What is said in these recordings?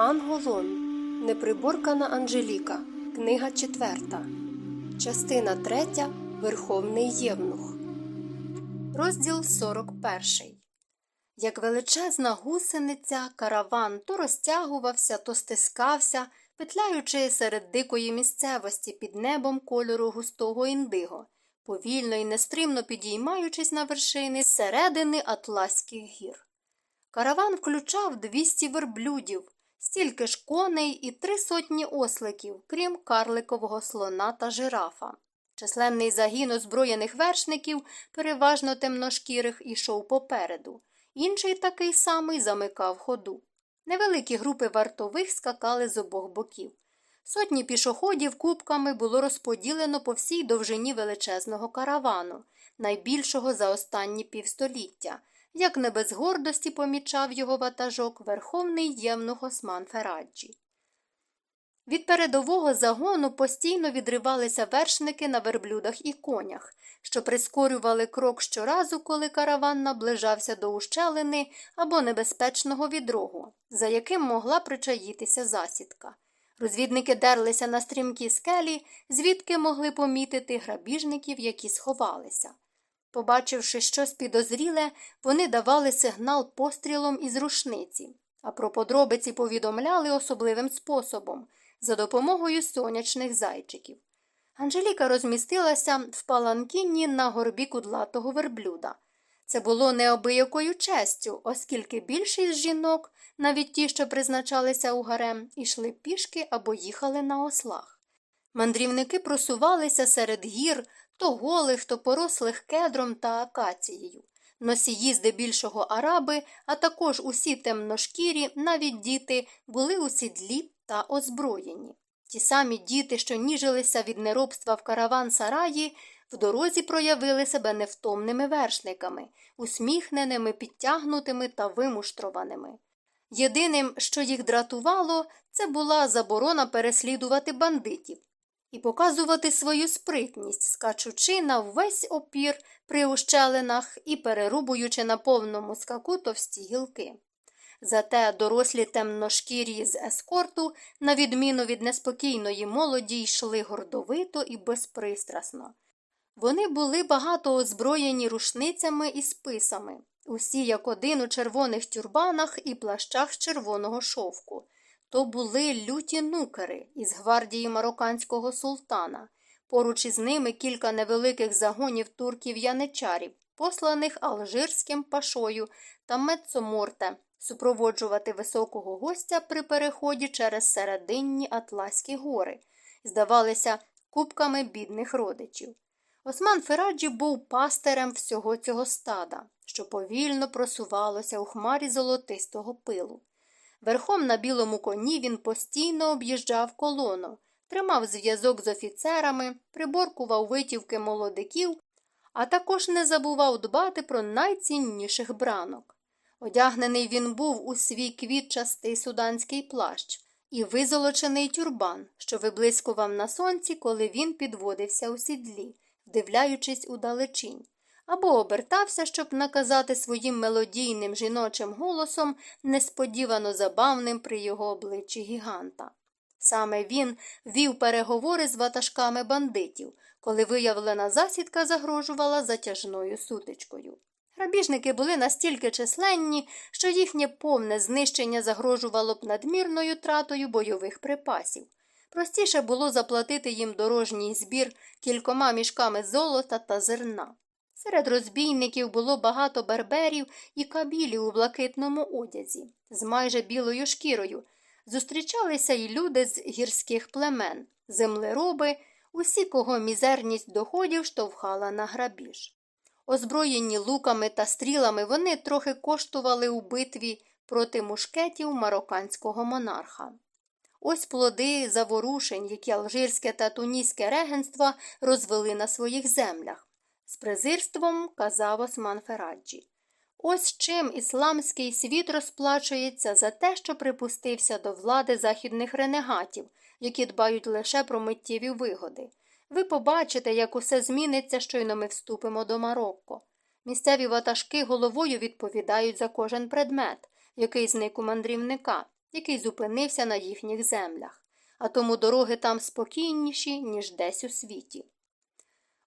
Анголон. Неприборкана Анжеліка. Книга четверта. Частина третя. Верховний Євнух. Розділ 41. Як величезна гусениця, караван то розтягувався, то стискався, петляючи серед дикої місцевості під небом кольору густого індиго, повільно і нестримно підіймаючись на вершини середини Атлаських гір. Караван включав 200 верблюдів, стільки ж коней і три сотні осликів, крім карликового слона та жирафа. Численний загін озброєних вершників, переважно темношкірих, ішов попереду. Інший такий самий замикав ходу. Невеликі групи вартових скакали з обох боків. Сотні пішоходів кубками було розподілено по всій довжині величезного каравану, найбільшого за останні півстоліття, як не без гордості помічав його ватажок верховний євнух Осман Фераджі. Від передового загону постійно відривалися вершники на верблюдах і конях, що прискорювали крок щоразу, коли караван наближався до ущелини або небезпечного відрогу, за яким могла причаїтися засідка. Розвідники дерлися на стрімкі скелі, звідки могли помітити грабіжників, які сховалися. Побачивши щось підозріле, вони давали сигнал пострілом із рушниці, а про подробиці повідомляли особливим способом за допомогою сонячних зайчиків. Анжеліка розмістилася в паланкіні на горбі кудлатого верблюда. Це було необиякою честю, оскільки більшість жінок, навіть ті, що призначалися у гарем, ішли пішки або їхали на ослах. Мандрівники просувалися серед гір то голих, то порослих кедром та акацією. Носії здебільшого араби, а також усі темношкірі, навіть діти, були у сідлі та озброєні. Ті самі діти, що ніжилися від неробства в караван сараї, в дорозі проявили себе невтомними вершниками, усміхненими, підтягнутими та вимуштрованими. Єдиним, що їх дратувало, це була заборона переслідувати бандитів і показувати свою спритність, скачучи на весь опір при ущелинах і перерубуючи на повному скаку товсті гілки. Зате дорослі темношкірі з ескорту, на відміну від неспокійної молоді, йшли гордовито і безпристрасно. Вони були багато озброєні рушницями і списами, усі як один у червоних тюрбанах і плащах червоного шовку. То були люті нукери із гвардії марокканського султана. Поруч із ними кілька невеликих загонів турків яничарів, посланих алжирським пашою та Мецоморте, супроводжувати високого гостя при переході через серединні Атлаські гори, здавалися кубками бідних родичів. Осман Фераджі був пастирем всього цього стада, що повільно просувалося у хмарі золотистого пилу. Верхом на білому коні він постійно об'їжджав колону, тримав зв'язок з офіцерами, приборкував витівки молодиків, а також не забував дбати про найцінніших бранок. Одягнений він був у свій квітчастий суданський плащ і визолочений тюрбан, що виблискував на сонці, коли він підводився у сідлі, вдивляючись у далечінь, або обертався, щоб наказати своїм мелодійним жіночим голосом, несподівано забавним при його обличчі гіганта. Саме він вів переговори з ватажками бандитів, коли виявлена засідка загрожувала затяжною сутичкою. Грабіжники були настільки численні, що їхнє повне знищення загрожувало б надмірною тратою бойових припасів. Простіше було заплатити їм дорожній збір кількома мішками золота та зерна. Серед розбійників було багато берберів і кабілів у блакитному одязі, з майже білою шкірою. Зустрічалися й люди з гірських племен, землероби, усі, кого мізерність доходів штовхала на грабіж. Озброєні луками та стрілами, вони трохи коштували у битві проти мушкетів марокканського монарха. Ось плоди заворушень, які алжирське та туніське регенство розвели на своїх землях. Презирством казав Осман Фераджі. Ось чим ісламський світ розплачується за те, що припустився до влади західних ренегатів, які дбають лише про миттєві вигоди. Ви побачите, як усе зміниться, щойно ми вступимо до Марокко. Місцеві ватажки головою відповідають за кожен предмет, який зник у мандрівника, який зупинився на їхніх землях, а тому дороги там спокійніші, ніж десь у світі.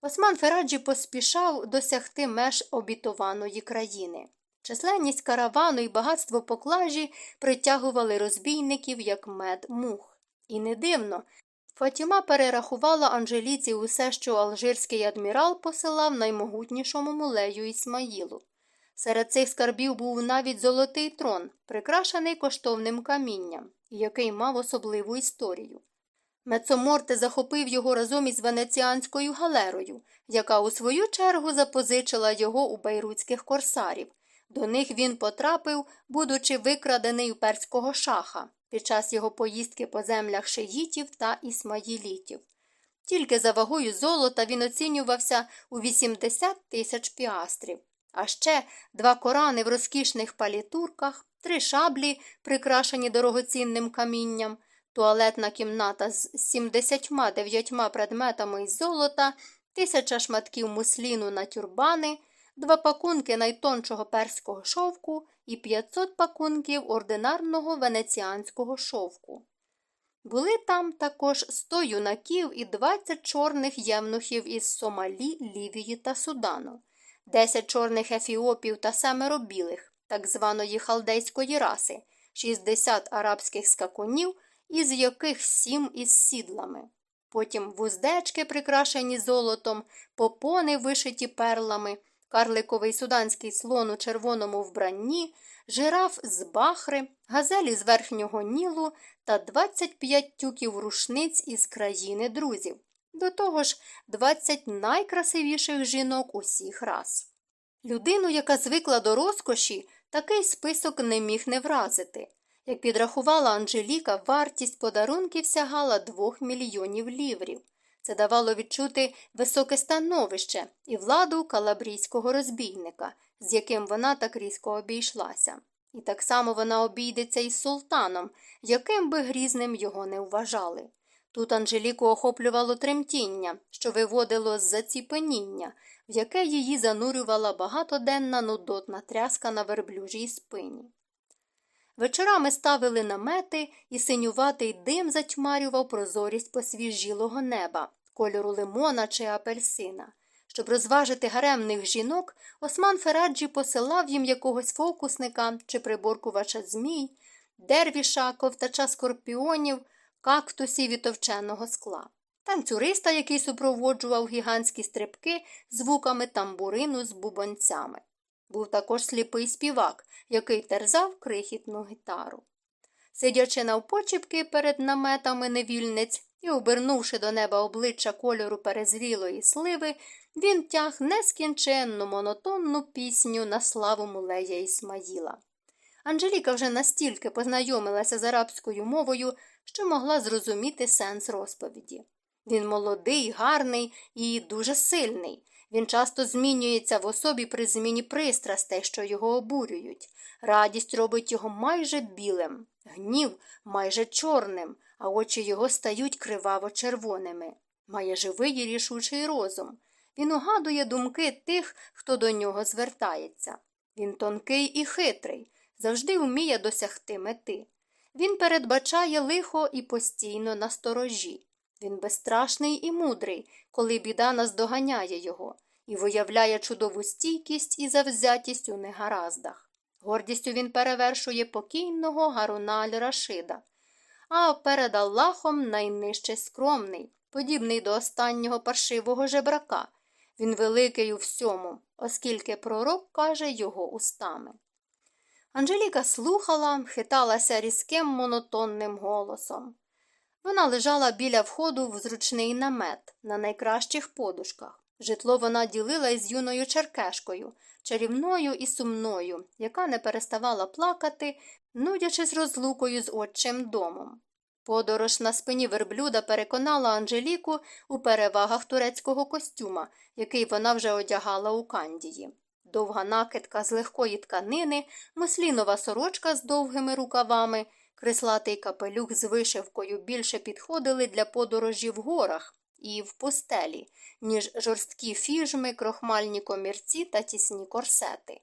Осман Фераджі поспішав досягти меж обітованої країни. Численність каравану і багатство поклажі притягували розбійників, як мед мух. І не дивно. Фатіма перерахувала Анжеліці усе, що алжирський адмірал посилав наймогутнішому мулею Ісмаїлу. Серед цих скарбів був навіть золотий трон, прикрашений коштовним камінням, який мав особливу історію. Мецоморте захопив його разом із венеціанською галерою, яка у свою чергу запозичила його у бейрутських корсарів. До них він потрапив, будучи викрадений у перського шаха під час його поїздки по землях шиїтів та ісмаїлітів. Тільки за вагою золота він оцінювався у 80 тисяч піастрів, а ще два корани в розкішних палітурках, три шаблі, прикрашені дорогоцінним камінням, туалетна кімната з 79 предметами із золота, тисяча шматків мусліну на тюрбани – два пакунки найтончого перського шовку і 500 пакунків ординарного венеціанського шовку. Були там також 100 юнаків і 20 чорних євнухів із Сомалі, Лівії та Судану, 10 чорних ефіопів та семеро білих, так званої халдейської раси, 60 арабських скакунів, із яких 7 із сідлами. Потім вуздечки, прикрашені золотом, попони, вишиті перлами карликовий суданський слон у червоному вбранні, жираф з бахри, газелі з верхнього нілу та 25 тюків рушниць із країни друзів. До того ж, 20 найкрасивіших жінок усіх рас. Людину, яка звикла до розкоші, такий список не міг не вразити. Як підрахувала Анжеліка, вартість подарунків сягала 2 мільйонів ліврів. Це давало відчути високе становище і владу калабрійського розбійника, з яким вона так різко обійшлася. І так само вона обійдеться із султаном, яким би грізним його не вважали. Тут Анжеліку охоплювало тремтіння, що виводило з заціпеніння, в яке її занурювала багатоденна нудотна тряска на верблюжій спині. Вечорами ставили намети, і синюватий дим затьмарював прозорість посвіжілого неба, кольору лимона чи апельсина. Щоб розважити гаремних жінок, Осман Фераджі посилав їм якогось фокусника чи приборкувача змій, дервіша, ковтача скорпіонів, кактусів і товченого скла, танцюриста, який супроводжував гігантські стрибки звуками тамбурину з бубонцями. Був також сліпий співак, який терзав крихітну гітару. Сидячи навпочіпки перед наметами невільниць і обернувши до неба обличчя кольору перезрілої сливи, він тяг нескінченну монотонну пісню на славу мулея Ісмаїла. Анжеліка вже настільки познайомилася з арабською мовою, що могла зрозуміти сенс розповіді. Він молодий, гарний і дуже сильний. Він часто змінюється в особі при зміні пристрастей, що його обурюють. Радість робить його майже білим, гнів майже чорним, а очі його стають криваво червоними. Має живий і рішучий розум. Він угадує думки тих, хто до нього звертається. Він тонкий і хитрий, завжди вміє досягти мети. Він передбачає лихо і постійно на сторожі. Він безстрашний і мудрий, коли біда наздоганяє його, і виявляє чудову стійкість і завзятість у негараздах. Гордістю він перевершує покійного Гаруналь Рашида, а перед Аллахом найнижче скромний, подібний до останнього паршивого жебрака. Він великий у всьому, оскільки пророк каже його устами. Анжеліка слухала, хиталася різким монотонним голосом. Вона лежала біля входу в зручний намет на найкращих подушках. Житло вона ділила із юною черкешкою, чарівною і сумною, яка не переставала плакати, нудячись розлукою з отчим домом. Подорож на спині верблюда переконала Анжеліку у перевагах турецького костюма, який вона вже одягала у Кандії. Довга накидка з легкої тканини, муслінова сорочка з довгими рукавами, крислатий капелюх з вишивкою більше підходили для подорожі в горах і в пустелі, ніж жорсткі фіжми, крохмальні комірці та тісні корсети.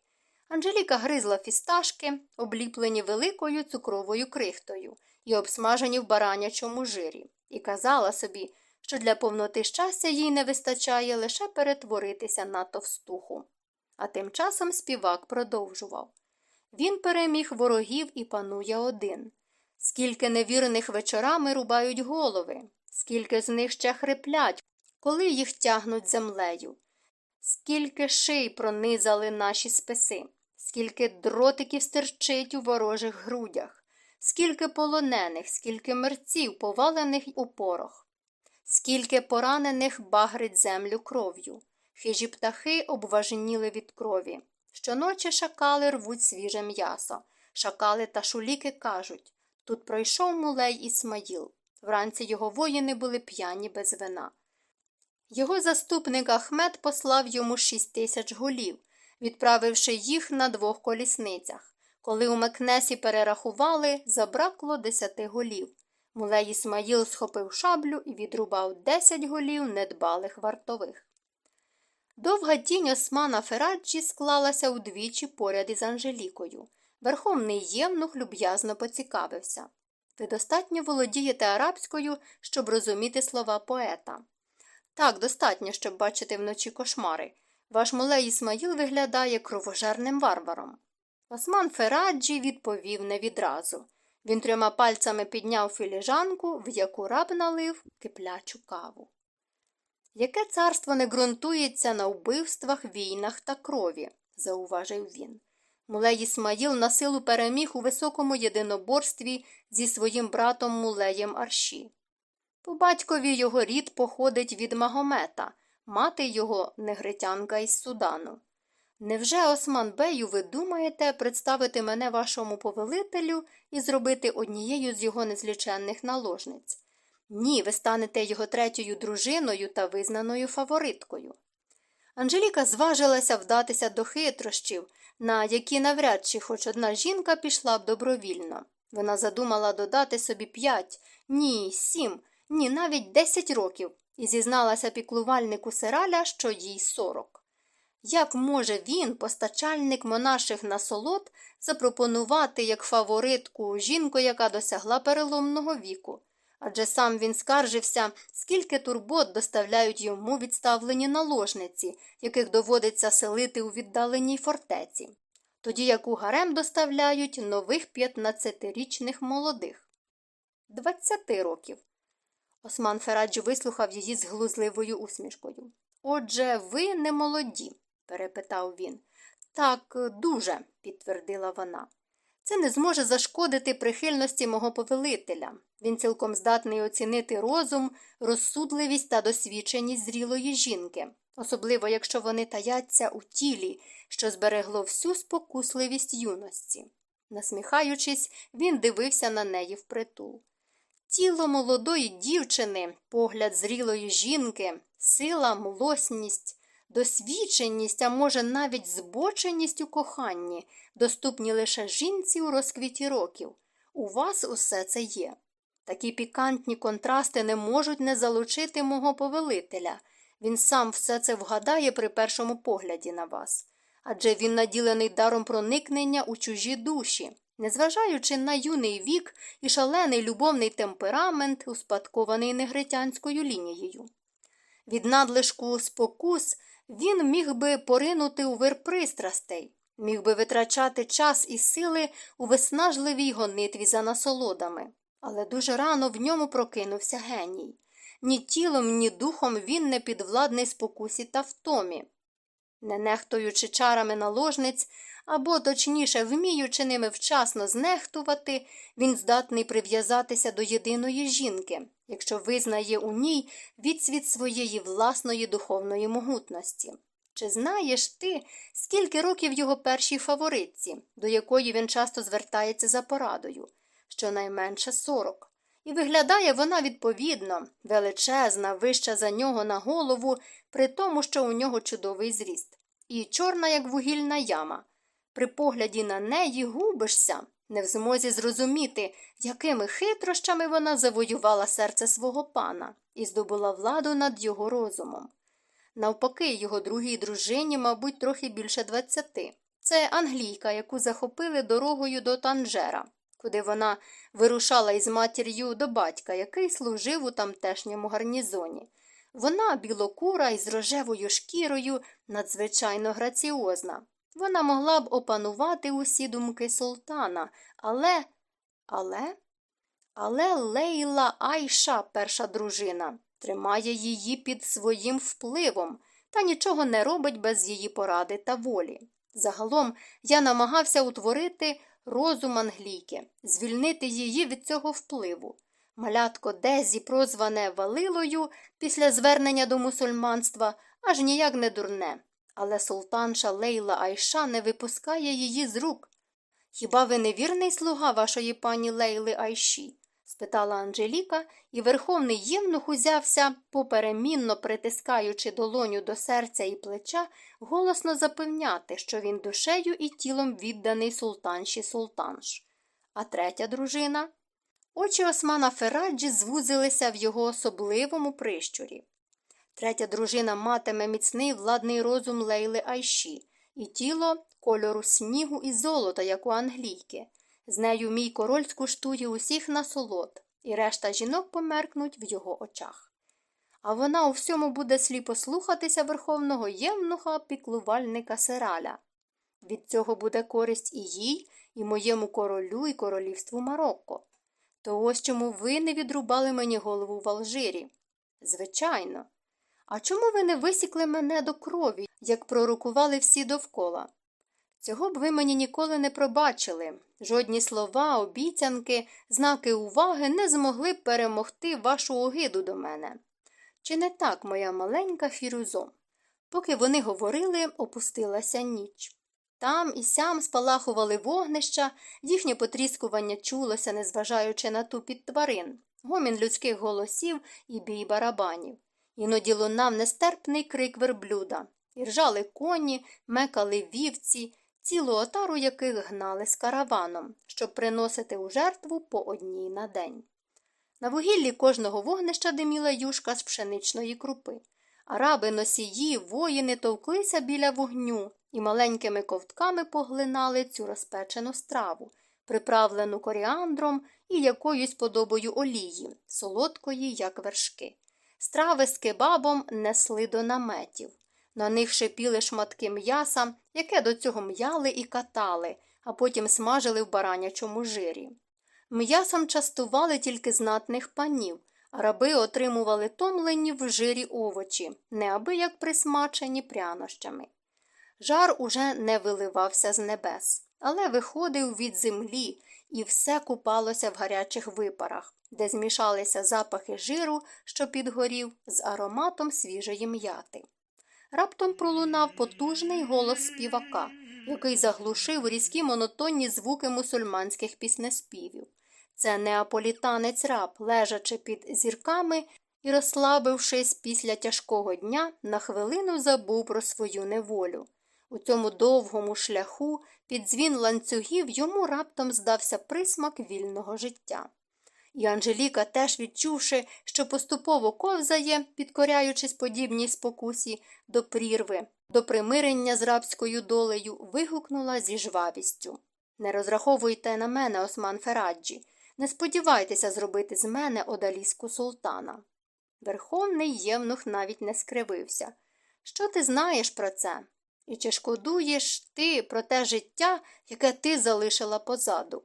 Анжеліка гризла фісташки, обліплені великою цукровою крихтою і обсмажені в баранячому жирі, і казала собі, що для повноти щастя їй не вистачає лише перетворитися на товстуху. А тим часом співак продовжував він переміг ворогів і панує один. Скільки невірних вечорами рубають голови, скільки з них ще хриплять, коли їх тягнуть землею, скільки ший пронизали наші списи, скільки дротиків стерчить у ворожих грудях, скільки полонених, скільки мерців, повалених у порох, скільки поранених багрить землю кров'ю. Хижі птахи обважніли від крові. Щоночі шакали рвуть свіже м'ясо. Шакали та шуліки кажуть тут пройшов мулей Ісмаїл. Вранці його воїни були п'яні без вина. Його заступник Ахмед послав йому шість тисяч голів, відправивши їх на двох колісницях. Коли у Мекнесі перерахували, забракло десяти голів. Мулей Ісмаїл схопив шаблю і відрубав десять голів недбалих вартових. Довга тінь Османа Фераджі склалася удвічі поряд із Анжелікою. Верховний євнух люб'язно поцікавився. Ви достатньо володієте арабською, щоб розуміти слова поета. Так, достатньо, щоб бачити вночі кошмари. Ваш мулей Ісмаїл виглядає кровожерним варваром. Осман Фераджі відповів не відразу. Він трьома пальцями підняв філіжанку, в яку раб налив киплячу каву. Яке царство не ґрунтується на вбивствах, війнах та крові, зауважив він. Мулей Ісмаїл на силу переміг у високому єдиноборстві зі своїм братом Мулеєм Арші. По батькові його рід походить від Магомета, мати його негритянка із Судану. Невже, Осман Бею, ви думаєте представити мене вашому повелителю і зробити однією з його незліченних наложниць? Ні, ви станете його третьою дружиною та визнаною фавориткою. Анжеліка зважилася вдатися до хитрощів, на які навряд чи хоч одна жінка пішла б добровільно. Вона задумала додати собі п'ять, ні, сім, ні, навіть десять років, і зізналася піклувальнику Сираля, що їй сорок. Як може він, постачальник монаших насолод, запропонувати як фаворитку жінку, яка досягла переломного віку? Адже сам він скаржився, скільки турбот доставляють йому відставлені наложниці, яких доводиться селити у віддаленій фортеці, тоді як у гарем доставляють нових 15-річних молодих. Двадцяти років. Осман Фераджі вислухав її з глузливою усмішкою. Отже, ви не молоді, перепитав він. Так, дуже, підтвердила вона. Це не зможе зашкодити прихильності мого повелителя. Він цілком здатний оцінити розум, розсудливість та досвідченість зрілої жінки, особливо якщо вони таяться у тілі, що зберегло всю спокусливість юності. Насміхаючись, він дивився на неї впритул. Тіло молодої дівчини, погляд зрілої жінки, сила, млосність, досвідченість, а може, навіть збоченість у коханні, доступні лише жінці у розквіті років. У вас усе це є. Такі пікантні контрасти не можуть не залучити мого повелителя. Він сам все це вгадає при першому погляді на вас. Адже він наділений даром проникнення у чужі душі, незважаючи на юний вік і шалений любовний темперамент, успадкований негритянською лінією. Від надлишку спокус він міг би поринути у вир пристрастей, міг би витрачати час і сили у виснажливій гонитві за насолодами, але дуже рано в ньому прокинувся геній. Ні тілом, ні духом він не підвладний спокусі та втомі. Не нехтуючи чарами наложниць, або, точніше, вміючи ними вчасно знехтувати, він здатний прив'язатися до єдиної жінки, якщо визнає у ній відсвіт своєї власної духовної могутності. Чи знаєш ти, скільки років його першій фаворитці, до якої він часто звертається за порадою, щонайменше сорок. І виглядає вона відповідно, величезна, вища за нього на голову, при тому, що у нього чудовий зріст, і чорна, як вугільна яма. При погляді на неї губишся, не в змозі зрозуміти, якими хитрощами вона завоювала серце свого пана і здобула владу над його розумом. Навпаки, його другій дружині, мабуть, трохи більше двадцяти. Це англійка, яку захопили дорогою до Танжера, куди вона вирушала із матір'ю до батька, який служив у тамтешньому гарнізоні. Вона білокура із рожевою шкірою, надзвичайно граціозна. Вона могла б опанувати усі думки султана, але. Але. Але Лейла Айша, перша дружина, тримає її під своїм впливом та нічого не робить без її поради та волі. Загалом я намагався утворити розум англійки, звільнити її від цього впливу. Малятко Дезі, прозване Валилою після звернення до мусульманства, аж ніяк не дурне, але султанша Лейла Айша не випускає її з рук. Хіба ви не вірний слуга вашої пані Лейли Айші? спитала Анжеліка, і верховний євнух узявся, поперемінно притискаючи долоню до серця і плеча, голосно запевняти, що він душею і тілом відданий султанші султанш. А третя дружина. Очі Османа Фераджі звузилися в його особливому прищурі. Третя дружина матиме міцний владний розум Лейли Айші, і тіло кольору снігу і золота, як у англійки. З нею мій король скуштує усіх насолод, і решта жінок померкнуть в його очах. А вона у всьому буде сліпо слухатися верховного євнуха піклувальника Сераля. Від цього буде користь і їй, і моєму королю, і королівству Марокко. То ось чому ви не відрубали мені голову в Алжирі? Звичайно. А чому ви не висікли мене до крові, як пророкували всі довкола? Цього б ви мені ніколи не пробачили. Жодні слова, обіцянки, знаки уваги не змогли б перемогти вашу огиду до мене. Чи не так, моя маленька фірузо? Поки вони говорили, опустилася ніч. Там і сям спалахували вогнища, їхнє потріскування чулося, незважаючи на тупіт тварин, гомін людських голосів і бій барабанів. Іноді лунав нестерпний крик верблюда. І ржали коні, мекали вівці, цілу отару яких гнали з караваном, щоб приносити у жертву по одній на день. На вугіллі кожного вогнища диміла юшка з пшеничної крупи. Араби носії, воїни товклися біля вогню і маленькими ковтками поглинали цю розпечену страву, приправлену коріандром і якоюсь подобою олії, солодкої, як вершки. Страви з кебабом несли до наметів. На них шипіли шматки м'яса, яке до цього м'яли і катали, а потім смажили в баранячому жирі. М'ясом частували тільки знатних панів, а раби отримували томлені в жирі овочі, неабияк присмачені прянощами. Жар уже не виливався з небес, але виходив від землі, і все купалося в гарячих випарах, де змішалися запахи жиру, що підгорів, з ароматом свіжої м'яти. Раптом пролунав потужний голос співака, який заглушив різкі монотонні звуки мусульманських піснеспівів. Це неаполітанець раб, лежачи під зірками і, розслабившись після тяжкого дня, на хвилину забув про свою неволю. У цьому довгому шляху під дзвін ланцюгів йому раптом здався присмак вільного життя. І Анжеліка, теж відчувши, що поступово ковзає, підкоряючись подібній спокусі до прірви, до примирення з рабською долею, вигукнула зі жвавістю Не розраховуйте на мене, Осман Фераджі, не сподівайтеся зробити з мене одаліску султана. Верховний євнух навіть не скривився. Що ти знаєш про це? І чи шкодуєш ти про те життя, яке ти залишила позаду?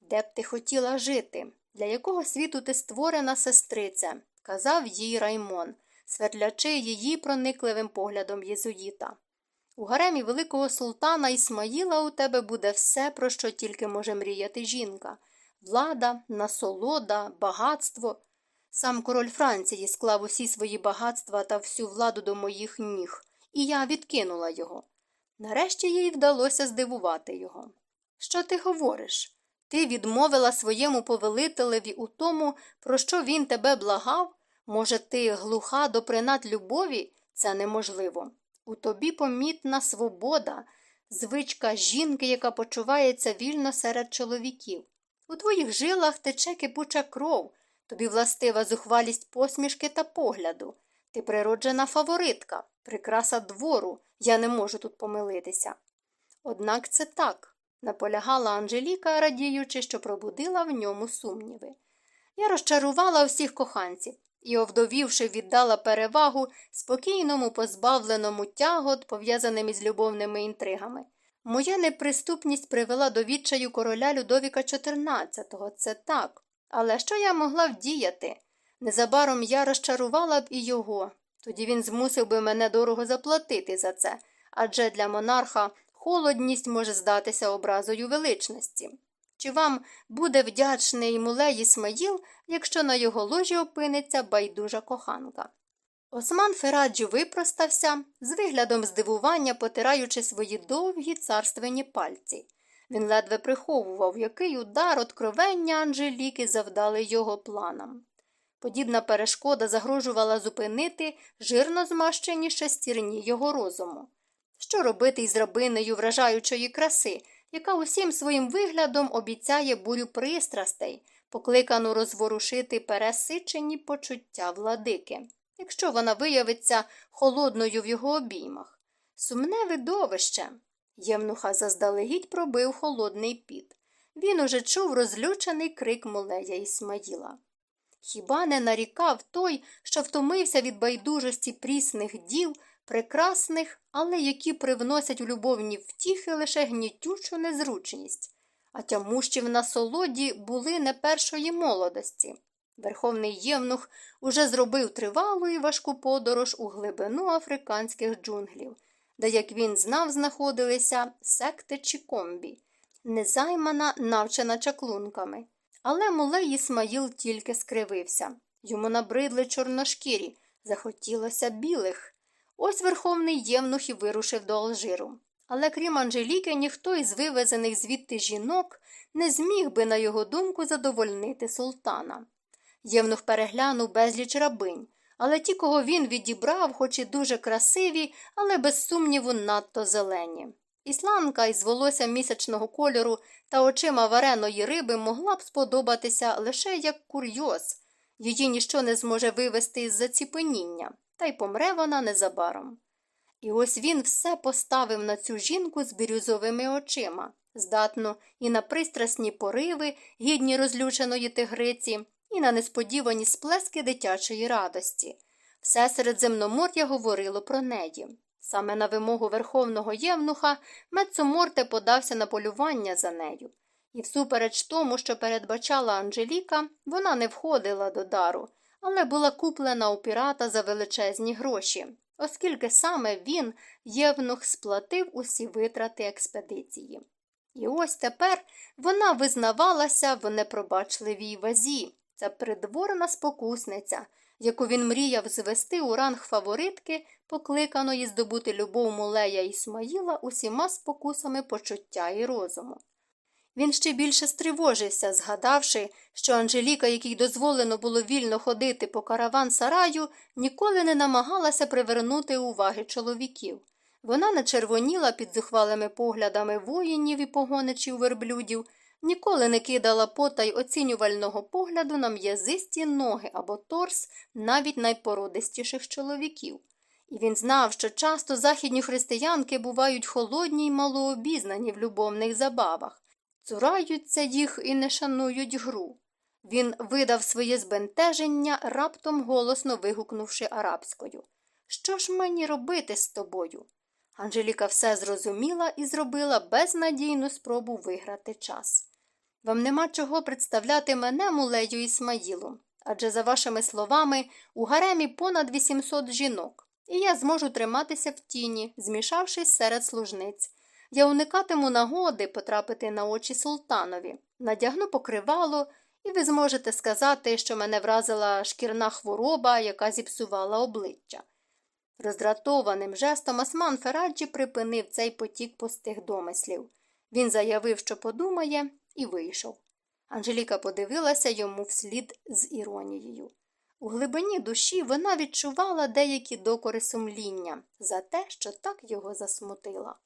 Де б ти хотіла жити? Для якого світу ти створена, сестриця? казав їй Раймон, свердлячи її проникливим поглядом єзуїта. У гаремі великого султана Ісмаїла у тебе буде все, про що тільки може мріяти жінка влада, насолода, багатство. Сам король Франції склав усі свої багатства та всю владу до моїх ніг, і я відкинула його. Нарешті їй вдалося здивувати його. Що ти говориш? Ти відмовила своєму повелителеві у тому, про що він тебе благав? Може, ти глуха до принад любові? Це неможливо. У тобі помітна свобода, звичка жінки, яка почувається вільно серед чоловіків. У твоїх жилах тече кипуча кров, тобі властива зухвалість посмішки та погляду. Ти природжена фаворитка, прикраса двору, я не можу тут помилитися. Однак це так, наполягала Анжеліка, радіючи, що пробудила в ньому сумніви. Я розчарувала всіх коханців і, овдовівши, віддала перевагу спокійному, позбавленому тягот, пов'язаним із любовними інтригами. Моя неприступність привела до відчаю короля Людовіка XIV, це так. Але що я могла вдіяти? Незабаром я розчарувала б і його. Тоді він змусив би мене дорого заплатити за це, адже для монарха холодність може здатися образою величності. Чи вам буде вдячний мулей Ісмаїл, якщо на його ложі опиниться байдужа коханка? Осман Фераджі випростався, з виглядом здивування потираючи свої довгі царственні пальці. Він ледве приховував, який удар откровення Анжеліки завдали його планам. Подібна перешкода загрожувала зупинити жирно змащені шестірні його розуму. Що робити із рабинею вражаючої краси, яка усім своїм виглядом обіцяє бурю пристрастей, покликану розворушити пересичені почуття владики, якщо вона виявиться холодною в його обіймах? Сумне видовище. Євнуха заздалегідь пробив холодний піт. Він уже чув розлючений крик Молея Ісмаїла. Хіба не нарікав той, що втомився від байдужості прісних діл, прекрасних, але які привносять у любовні втіхи лише гнітючу незручність, а тямущі в насолоді були не першої молодості. Верховний Євнух уже зробив тривалу і важку подорож у глибину африканських джунглів, де, як він знав, знаходилися секти чи комбі, незаймана, навчена чаклунками. Але мулей Ісмаїл тільки скривився. Йому набридли чорношкірі, захотілося білих. Ось верховний євнух і вирушив до Алжиру. Але крім Анжеліки, ніхто із вивезених звідти жінок не зміг би, на його думку, задовольнити султана. Євнух переглянув безліч рабинь, але ті, кого він відібрав, хоч і дуже красиві, але без сумніву надто зелені. Ісланка із волоссям місячного кольору та очима вареної риби могла б сподобатися лише як курйоз. Її ніщо не зможе вивести із заціпеніння, та й помре вона незабаром. І ось він все поставив на цю жінку з бірюзовими очима, здатно і на пристрасні пориви, гідні розлюченої тигриці, і на несподівані сплески дитячої радості. Все середземномор'я говорило про неї. Саме на вимогу верховного євнуха Мецоморте подався на полювання за нею. І всупереч тому, що передбачала Анжеліка, вона не входила до дару, але була куплена у пірата за величезні гроші, оскільки саме він, євнух, сплатив усі витрати експедиції. І ось тепер вона визнавалася в непробачливій вазі, ця придворна спокусниця, яку він мріяв звести у ранг фаворитки, покликаної здобути любов мулея Ісмаїла усіма спокусами почуття і розуму. Він ще більше стривожився, згадавши, що Анжеліка, якій дозволено було вільно ходити по караван сараю, ніколи не намагалася привернути уваги чоловіків. Вона не червоніла під зухвалими поглядами воїнів і погоничів верблюдів, ніколи не кидала потай оцінювального погляду на м'язисті ноги або торс навіть найпородистіших чоловіків. І він знав, що часто західні християнки бувають холодні й малообізнані в любовних забавах, цураються їх і не шанують гру. Він видав своє збентеження, раптом голосно вигукнувши арабською Що ж мені робити з тобою? Анжеліка все зрозуміла і зробила безнадійну спробу виграти час. Вам нема чого представляти мене, мулею Ісмаїлу, адже, за вашими словами, у гаремі понад 800 жінок, і я зможу триматися в тіні, змішавшись серед служниць. Я уникатиму нагоди потрапити на очі султанові, надягну покривало, і ви зможете сказати, що мене вразила шкірна хвороба, яка зіпсувала обличчя. Роздратованим жестом Осман Фераджі припинив цей потік пустих домислів. Він заявив, що подумає, і вийшов. Анжеліка подивилася йому вслід з іронією. У глибині душі вона відчувала деякі докори сумління за те, що так його засмутила.